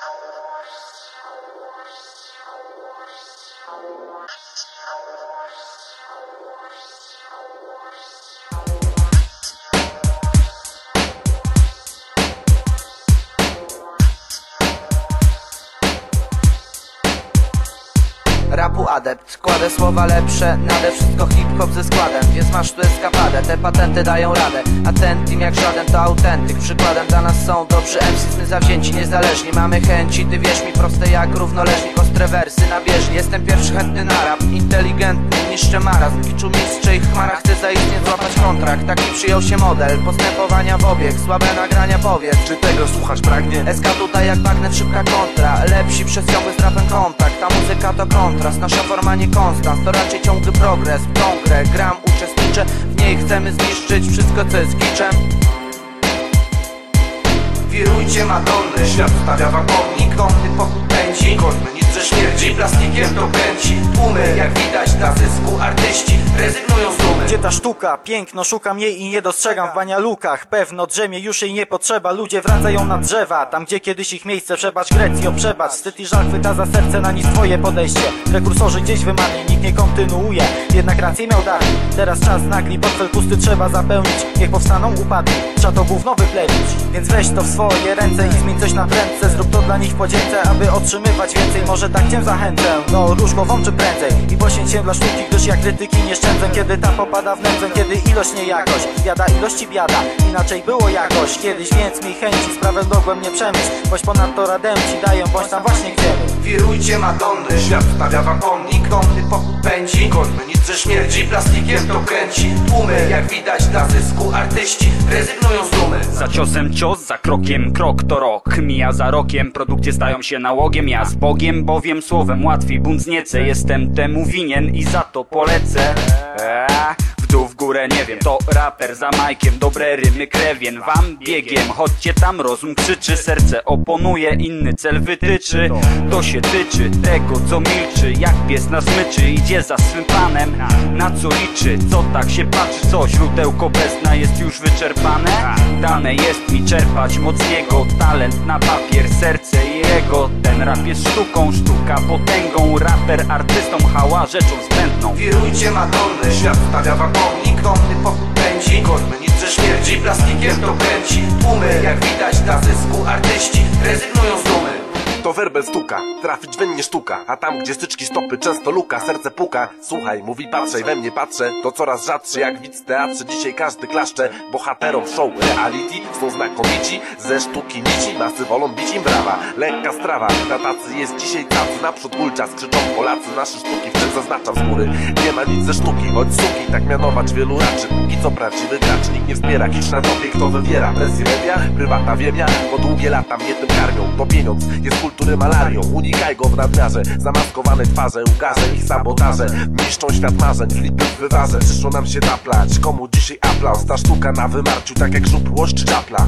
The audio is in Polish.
Thank you. Rapu adept, kładę słowa lepsze Nade wszystko hip-hop ze składem. Więc masz tu eskapadę, te patenty dają radę. A ten team jak żaden to autentyk. Przykładem dla nas są dobrzy MCs My zawzięci, niezależni, mamy chęci Ty wierz mi, proste jak równoleżnik. Ostre wersy na bieżni. Jestem pierwszy chętny na rap. Inteligentny, niszczę marazm. Kiczu mistrze ich chmara Chcę zaistnieć, złapać kontrakt. Taki przyjął się model Postępowania w obieg. Słabe nagrania powiedz. Czy tego słuchać pragnie? SK tutaj jak bagnet, szybka kontra. Lepsi przez ciągły z rapem kontakt. Ta muzyka to kontrast, nasza forma nie konstans To raczej ciągły progres, w tą grę gram, uczestniczę W niej chcemy zniszczyć wszystko co jest kiczem. Wirujcie Madonny, świat stawia wam pomnik Konny pochód pędzi, końmy nic że śmierdzi Plastikiem to kręci, tłumy jak widać Dla zysku artyści rezygnują Gdzie ta sztuka? Piękno, szukam jej i nie dostrzegam. W banialukach Pewno drzemie, już jej nie potrzeba. Ludzie wracają na drzewa Tam gdzie kiedyś ich miejsce. Przebacz Grecjo, przebacz. Wstyd i żal chwyta za serce na nic twoje podejście. Prekursorzy gdzieś wymarli, nikt nie kontynuuje. Jednak rację miał Dawid Teraz czas nagli, portfel pusty trzeba zapełnić. Niech powstaną upadki, trzeba to gówno wyplenić Więc weź to w swoje ręce i zmień coś na prędce Zrób to dla nich podzięce, aby otrzymywać więcej. Może tak cię zachęcę, no głową czy prędzej I poświęć się dla sztuki, gdyż ja krytyki nie szczędzę Kiedy ta popada w nędzę, kiedy ilość nie jakość Biada ilości biada, inaczej było jakoś Kiedyś więc mi chęci, sprawę dogłem nie przemyśl Boś ponadto radę ci dają, bądź tam właśnie chcemy Wirujcie Madonny, świat stawia wam pomnik Konny pochód pędzi, końmy nic że śmierdzi Plastikiem to kręci, tłumy jak widać Dla zysku artyści rezygnują z dumy. Za ciosem cios, za krokiem krok to rok. Mija za rokiem, produkcje stają się nałogiem. Ja z Bogiem, bowiem słowem łatwiej bunt zniecę. Jestem temu winien i za to polecę. Eee, Nie wiem, to raper za majkiem Dobre rymy krewien, wam biegiem. Chodźcie tam, rozum krzyczy, serce oponuje Inny cel wytyczy, to się tyczy Tego, co milczy, jak pies na smyczy Idzie za swym panem, na co liczy Co tak się patrzy, co źródełko bezna jest już wyczerpane? Dane jest mi czerpać moc jego Talent na papier, serce i jego Ten rap jest sztuką, sztuka potęgą. Raper artystą, hała rzeczą zbędną. Wirujcie Madonny, świat stawia wam pomnik Konny pochód pędzi, nic że śmierdzi Plastikiem to kręci, tłumy jak widać Dla zysku artyści rezygnują z dumy To werbel stuka, trafić we mnie sztuka A tam gdzie styczki stopy często luka Serce puka, słuchaj, mówi patrzej We mnie patrzę, to coraz rzadszy Jak widz teatrze, dzisiaj każdy klaszcze Bohaterom show. Reality Są znakomici, ze sztuki nici Masy wolą bić im brawa, lekka strawa Na tacy jest dzisiaj tacy. Naprzód ból czas, krzyczą Polacy Nasze sztuki, w czym zaznaczam z góry. Nie ma nic ze sztuki, choć suki Tak mianować wielu raczy, póki co prawdziwy gracz Nikt nie wspiera, kicz na topie, kto wywiera. Presję media, prywata wiemia Bo długie lata mnie tym karmią. To pieniądz, jest kultury malarią Unikaj go w nadmiarze. Zamaskowane twarze, ukaże ich sabotaże Niszczą świat marzeń, flipy w wywarze Przyszło nam się taplać, komu dzisiaj aplauz? Ta sztuka na wymarciu, tak jak żupłość czapla